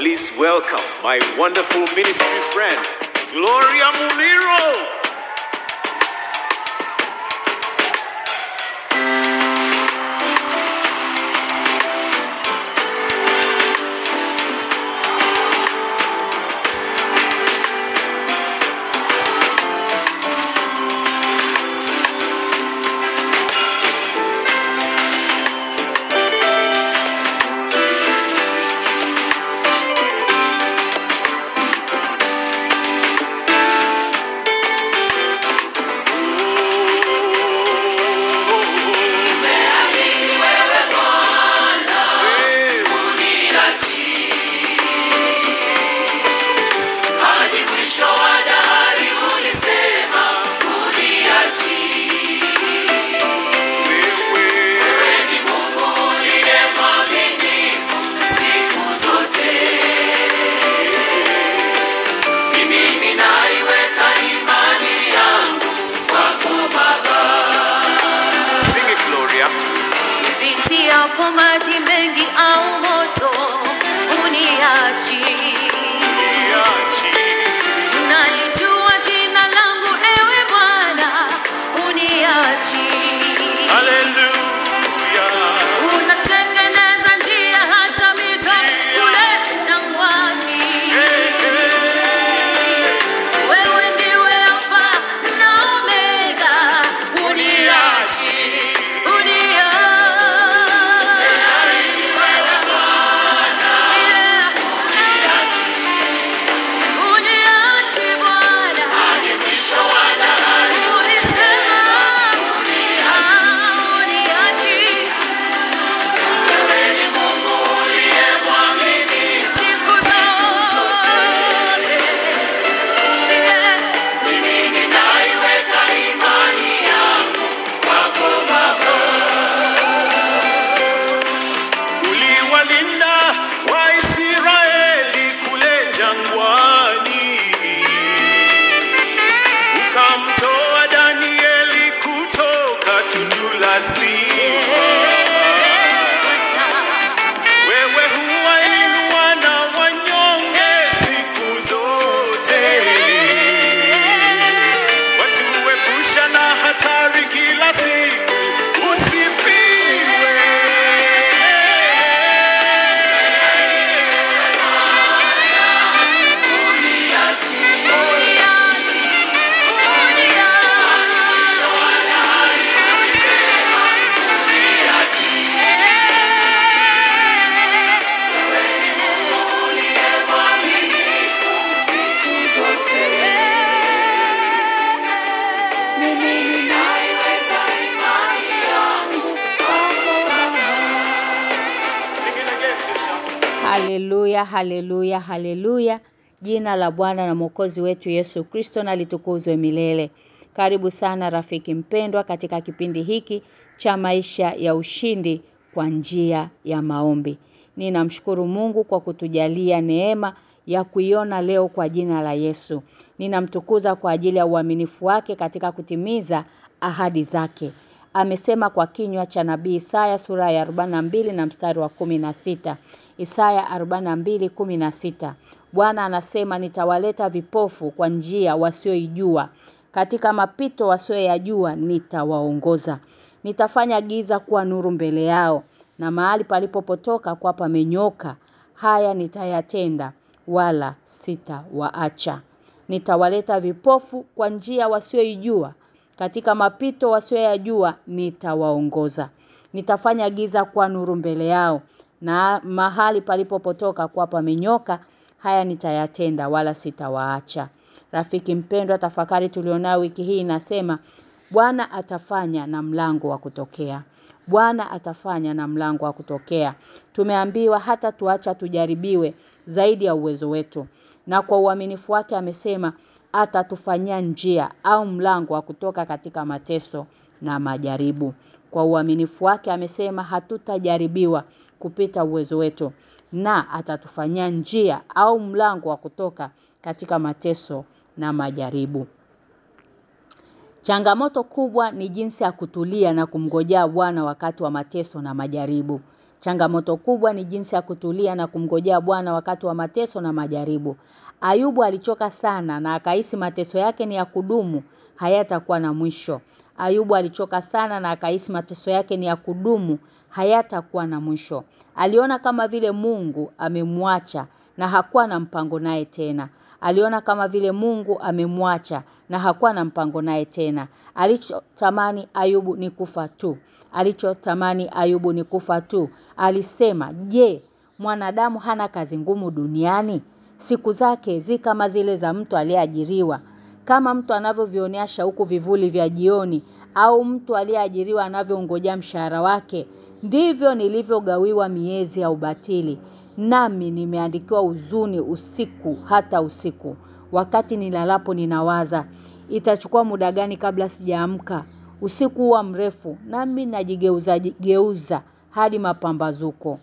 please welcome my wonderful ministry friend, Gloria Muliro. Haleluya, haleluya, haleluya. Jina la Bwana na Mwokozi wetu Yesu Kristo na litukuzwe milele. Karibu sana rafiki mpendwa katika kipindi hiki cha maisha ya ushindi kwa njia ya maombi. Ninamshukuru Mungu kwa kutujalia neema ya kuiona leo kwa jina la Yesu. Ninamtukuza kwa ajili ya uaminifu wake katika kutimiza ahadi zake. Amesema kwa kinywa cha nabii Isaya sura ya 42 na mstari wa 16. Isaya 42:16. Bwana anasema nitawaleta vipofu kwa njia wasioijua. Katika mapito wasioyajua nitawaongoza. Nitafanya giza kuwa nuru mbele yao na mahali palipopotoka kwa pamenyoka. Haya nitayatenda wala sitawaacha. Nitawaleta vipofu kwa njia wasioijua katika mapito wasioyajua nitawaongoza. Nitafanya giza kwa nuru mbele yao na mahali palipopotoka kwa pamenyoka haya nitayatenda wala sitawaacha. Rafiki mpendwa tafakari tulionayo wiki hii inasema Bwana atafanya na mlango wa kutokea. Bwana atafanya na mlango wa kutokea. Tumeambiwa hata tuacha tujaribiwe zaidi ya uwezo wetu. Na kwa uaminifu wake amesema atatufanyia njia au mlango wa kutoka katika mateso na majaribu. Kwa uaminifu wake amesema hatutajaribiwa kupita uwezo wetu na atatufanyia njia au mlango wa kutoka katika mateso na majaribu. Changamoto kubwa ni jinsi ya kutulia na kumgojea Bwana wakati wa mateso na majaribu. Changamoto kubwa ni jinsi ya kutulia na kumgojea Bwana wakati wa mateso na majaribu. Ayubu alichoka sana na akahisi mateso yake ni ya kudumu, hayatakuwa na mwisho. Ayubu alichoka sana na akahisi mateso yake ni ya kudumu, hayatakuwa na mwisho. Aliona kama vile Mungu amemwacha na hakuwa na mpango naye tena. Aliona kama vile Mungu amemwacha na hakuwa na mpango naye tena. Alichotamani Ayubu ni kufa tu. Alichotamani Ayubu ni kufa tu. Alisema, "Je, mwanadamu hana kazi ngumu duniani? Siku zake zi kama zile za mtu aliyeajiriwa. Kama mtu anavyovionea shauku vivuli vya jioni au mtu aliyeajiriwa anavyongojea mshahara wake, ndivyo nilivyogawiwa miezi ya ubatili. Nami nimeandikiwa huzuni usiku hata usiku. Wakati nilalapo ninawaza, itachukua muda gani kabla sijaamka? Usiku huwa mrefu, nami najigeuza geuza hadi mapambazuko.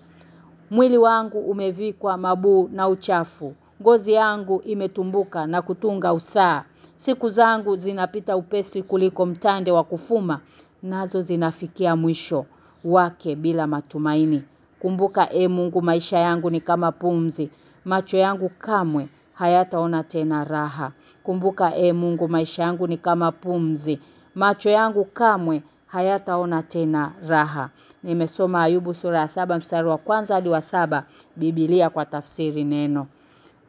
Mwili wangu umevikwa mabuu na uchafu. Ngozi yangu imetumbuka na kutunga usaa. Siku zangu zinapita upesi kuliko mtande wa kufuma, nazo zinafikia mwisho wake bila matumaini. Kumbuka e Mungu maisha yangu ni kama pumzi. Macho yangu kamwe hayataona tena raha. Kumbuka e Mungu maisha yangu ni kama pumzi. Macho yangu kamwe hayataona tena raha. Nimesoma Ayubu sura ya saba mstari wa kwanza hadi wa saba Biblia kwa tafsiri neno.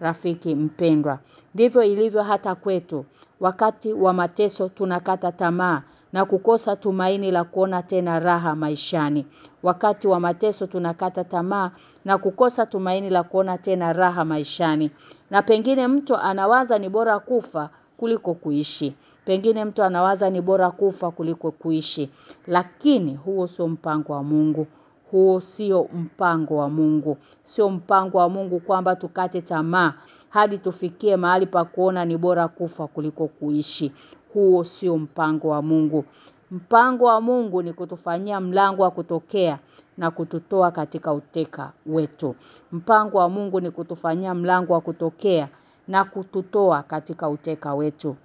Rafiki mpendwa. Ndivyo ilivyo hata kwetu. Wakati wa mateso tunakata tamaa na kukosa tumaini la kuona tena raha maishani. Wakati wa mateso tunakata tamaa na kukosa tumaini la kuona tena raha maishani. Na pengine mtu anawaza ni bora kufa kuliko kuishi. Pengine mtu anawaza ni bora kufa kuliko kuishi. Lakini huo sio mpango wa Mungu. Huo sio mpango wa Mungu. Sio mpango wa Mungu kwamba tukate tamaa hadi tufikie mahali pa kuona ni bora kufa kuliko kuishi. Huo sio mpango wa Mungu. Mpango wa Mungu ni kutufanyia mlango wa kutokea na kututoa katika uteka wetu. Mpango wa Mungu ni kutufanyia mlango wa kutokea na kututoa katika uteka wetu.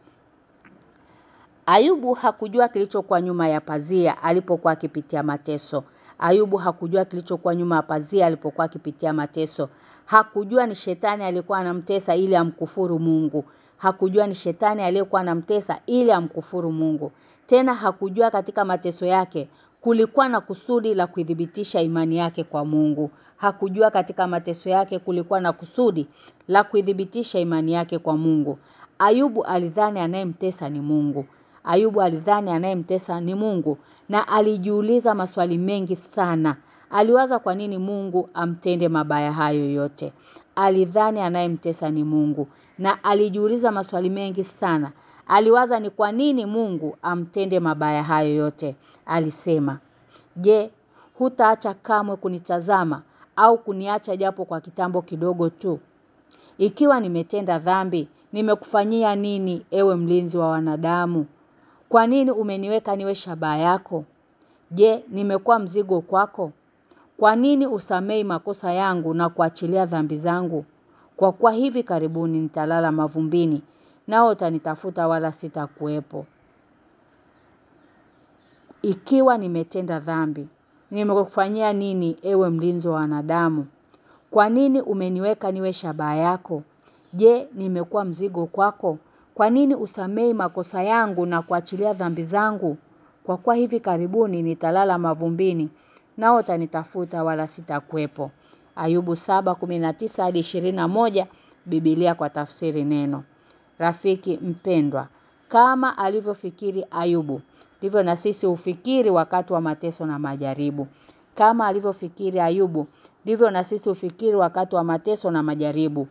Ayubu hakujua kilichokuwa nyuma ya pazia alipokuwa akipitia mateso. Ayubu hakujua kilichokuwa nyuma ya pazia alipokuwa akipitia mateso. Hakujua ni shetani alikuwa anamtesa ili amkufuru Mungu. Hakujua ni shetani aliyekuwa anamtesa ili amkufuru Mungu. Tena hakujua katika mateso yake kulikuwa na kusudi la kuidhibitisha imani yake kwa Mungu. Hakujua katika mateso yake kulikuwa na kusudi la kuidhibitisha imani yake kwa Mungu. Ayubu alidhani anayemtesa ni Mungu. Ayubu alidhani anayemtesa ni Mungu na alijiuliza maswali mengi sana. Aliwaza kwa nini Mungu amtende mabaya hayo yote. Alidhani anayemtesa ni Mungu na alijiuliza maswali mengi sana. Aliwaza ni kwa nini Mungu amtende mabaya hayo yote. Alisema, "Je, hutaacha kamwe kunitazama au kuniacha japo kwa kitambo kidogo tu? Ikiwa nimetenda dhambi, nimekufanyia nini ewe mlinzi wa wanadamu? Kwa nini umeniweka niwe shabaha yako? Je, nimekuwa mzigo kwako? Kwa nini usamei makosa yangu na kuachilia dhambi zangu? Kwa kuwa hivi karibuni nitalala mavumbini, nao utanitafuta wala sitakuwepo. Ikiwa nimetenda dhambi, nimekufanyia nini ewe mlinzi wa wanadamu? Kwa nini umeniweka niwe shabaha yako? Je, nimekuwa mzigo kwako? Kwa nini usamei makosa yangu na kuachilia dhambi zangu? Kwa kuwa hivi karibuni nitalala mavumbini, nao utanitafuta wala sitakuwepo. Ayubu 7:19 hadi 21 Biblia kwa tafsiri neno. Rafiki mpendwa, kama alivyofikiri Ayubu, ndivyo na sisi ufikiri wakati wa mateso na majaribu. Kama alivyofikiri Ayubu, ndivyo na sisi ufikiri wakati wa mateso na majaribu.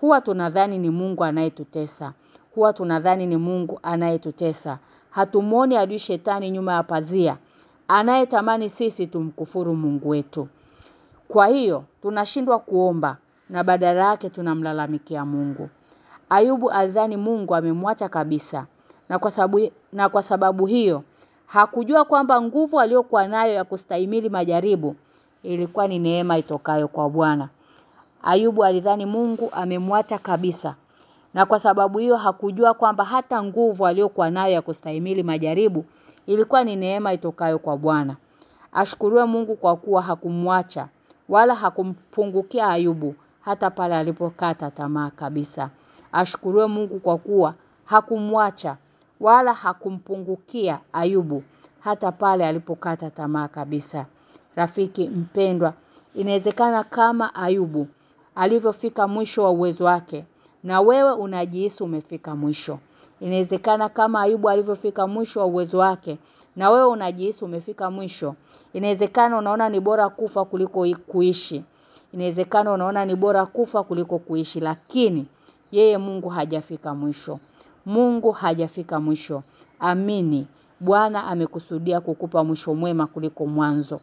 Huwa tunadhani ni Mungu anayetutesa. Huwa tunadhani ni Mungu anayetutesa. Hatumuoni adui shetani nyuma ya pazia. Anayetamani sisi tumkufuru Mungu wetu. Kwa hiyo tunashindwa kuomba na badala yake tunamlalamikia Mungu. Ayubu alidhani Mungu amemwacha kabisa. Na kwa sababu na kwa sababu hiyo hakujua kwamba nguvu aliyokuwa nayo ya kustahimili majaribu ilikuwa ni neema itokayo kwa Bwana. Ayubu alidhani Mungu amemwacha kabisa. Na kwa sababu hiyo hakujua kwamba hata nguvu aliyokuwa nayo ya kustahimili majaribu ilikuwa ni neema itokayo kwa Bwana. Ashukuriwe Mungu kwa kuwa hakumwacha wala hakumpungukia Ayubu hata pale alipokata tamaa kabisa. Ashukuriwe Mungu kwa kuwa hakumwacha wala hakumpungukia Ayubu hata pale alipokata tamaa kabisa. Rafiki mpendwa, inawezekana kama Ayubu alivyofika mwisho wa uwezo wake na wewe unajihisi umefika mwisho. Inawezekana kama Ayubu alivyofika mwisho wa uwezo wake na wewe unajihisi umefika mwisho. Inawezekana unaona ni bora kufa kuliko kuishi. Inawezekana unaona ni bora kufa kuliko kuishi lakini yeye Mungu hajafika mwisho. Mungu hajafika mwisho. Amini. Bwana amekusudia kukupa mwisho mwema kuliko mwanzo.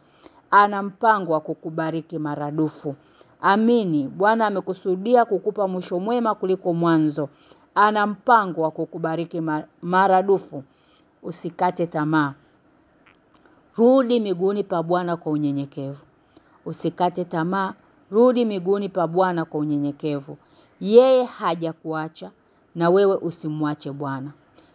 Ana mpango wa kukubariki maradufu. Amini. Bwana amekusudia kukupa mwisho mwema kuliko mwanzo. Ana mpango wa kukubariki maradufu. Usikate tamaa. Rudi miguuni pa Bwana kwa unyenyekevu. Usikate tamaa, rudi miguuni pa Bwana kwa unyenyekevu. Yeye hajakuacha na wewe usimwache Bwana.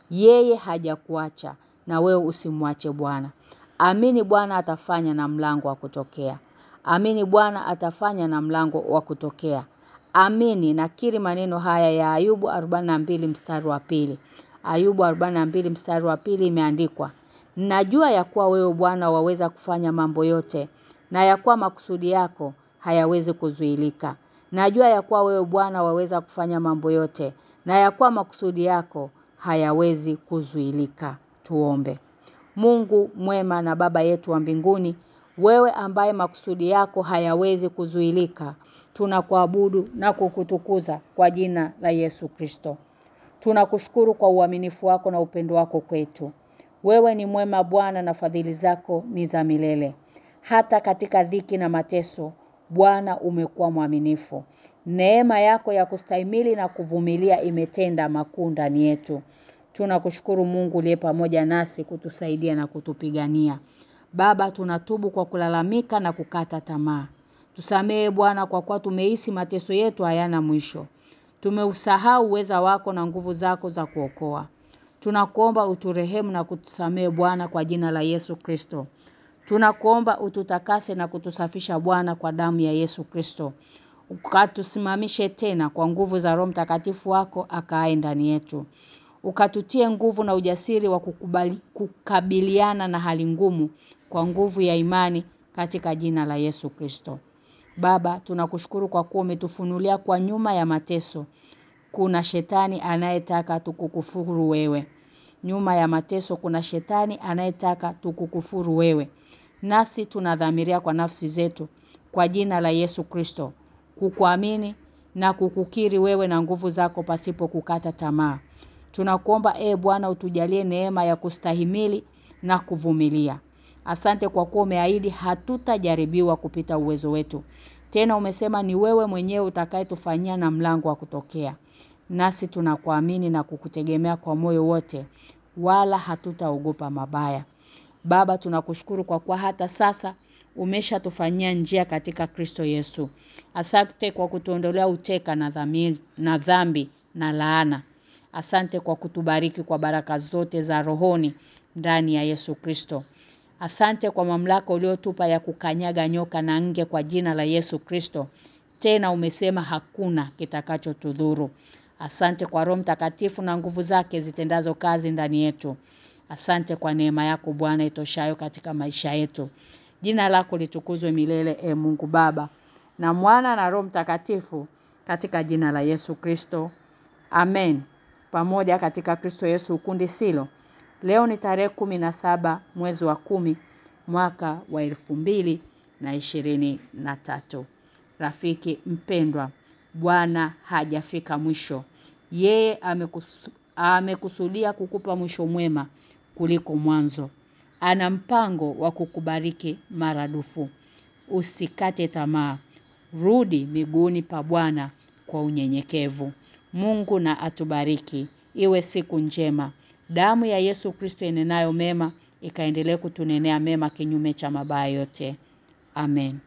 Yeye hajakuacha na wewe usimwache Bwana. Amini Bwana atafanya na mlango wa kutokea. Amini Bwana atafanya na mlango wa kutokea. Amini nakiri maneno haya ya Ayubu 42 mstari wa pili. Ayubu 42 mstari wa pili imeandikwa Najua ya kuwa wewe Bwana waweza kufanya mambo yote na ya kuwa makusudi yako hayawezi kuzuilika. Najua ya kuwa wewe Bwana waweza kufanya mambo yote na ya kuwa makusudi yako hayawezi kuzuilika. Tuombe. Mungu mwema na baba yetu wa mbinguni, wewe ambaye makusudi yako hayawezi kuzuilika. Tunakuabudu na kukutukuza kwa jina la Yesu Kristo. Tunakushukuru kwa uaminifu wako na upendo wako kwetu. Wewe ni mwema Bwana na fadhili zako ni za milele. Hata katika dhiki na mateso, Bwana umekuwa mwaminifu. Neema yako ya kustahimili na kuvumilia imetenda makuu ndani yetu. Tunakushukuru Mungu uliye pamoja nasi kutusaidia na kutupigania. Baba tunatubu kwa kulalamika na kukata tamaa. tusamee Bwana kwa kuwa tumehisi mateso yetu hayana mwisho. Tumeusahau uweza wako na nguvu zako za kuokoa. Tunakuomba uturehemu na kutusamee Bwana kwa jina la Yesu Kristo. Tunakuomba ututakase na kutusafisha Bwana kwa damu ya Yesu Kristo. Ukatusimamishe tena kwa nguvu za Roho Mtakatifu wako akae ndani yetu. Ukatutie nguvu na ujasiri wa kukubali, kukabiliana na hali ngumu kwa nguvu ya imani katika jina la Yesu Kristo. Baba, tunakushukuru kwa kuwa umetufunulia kwa nyuma ya mateso. Kuna shetani anayetaka tukukufuru wewe. Nyuma ya mateso kuna shetani anayetaka tukukufuru wewe. Nasi tunadhamiria kwa nafsi zetu kwa jina la Yesu Kristo kukuamini na kukukiri wewe na nguvu zako pasipo kukata tamaa. Tunakuomba e Bwana utujalie neema ya kustahimili na kuvumilia. Asante kwa kuwa umeahidi hatutajaribiwa kupita uwezo wetu. Tena umesema ni wewe mwenyewe utakayetufanyia na mlango wa kutokea. Nasi tunakuamini na kukutegemea kwa moyo wote wala hatutaogopa mabaya. Baba tunakushukuru kwa kuwa hata sasa umeshatufanyia njia katika Kristo Yesu. Asante kwa kutuondolea uteka na dhamiri na dhambi na laana. Asante kwa kutubariki kwa baraka zote za rohoni ndani ya Yesu Kristo. Asante kwa mamlaka uliotupa ya kukanyaga nyoka na nge kwa jina la Yesu Kristo. Tena umesema hakuna kitakacho tudhuru. Asante kwa Roho Mtakatifu na nguvu zake zitendazo kazi ndani yetu. Asante kwa neema yako Bwana itoshayo katika maisha yetu. Jina lako litukuzwe milele e Mungu Baba na Mwana na Roho Mtakatifu katika jina la Yesu Kristo. Amen. Pamoja katika Kristo Yesu ukundi silo. Leo ni tarehe saba mwezi wa kumi mwaka wa elfu mbili na ishirini na tatu. Rafiki mpendwa, Bwana hajafika mwisho. Yeye amekus, amekusudia kukupa mwisho mwema kuliko mwanzo. Ana mpango wa kukubariki maradufu. Usikate tamaa. Rudi miguuni pa Bwana kwa unyenyekevu. Mungu na atubariki. Iwe siku njema. Damu ya Yesu Kristo inenayo mema ikaendelee kutunenea mema kinyume cha mabaya yote. Amen.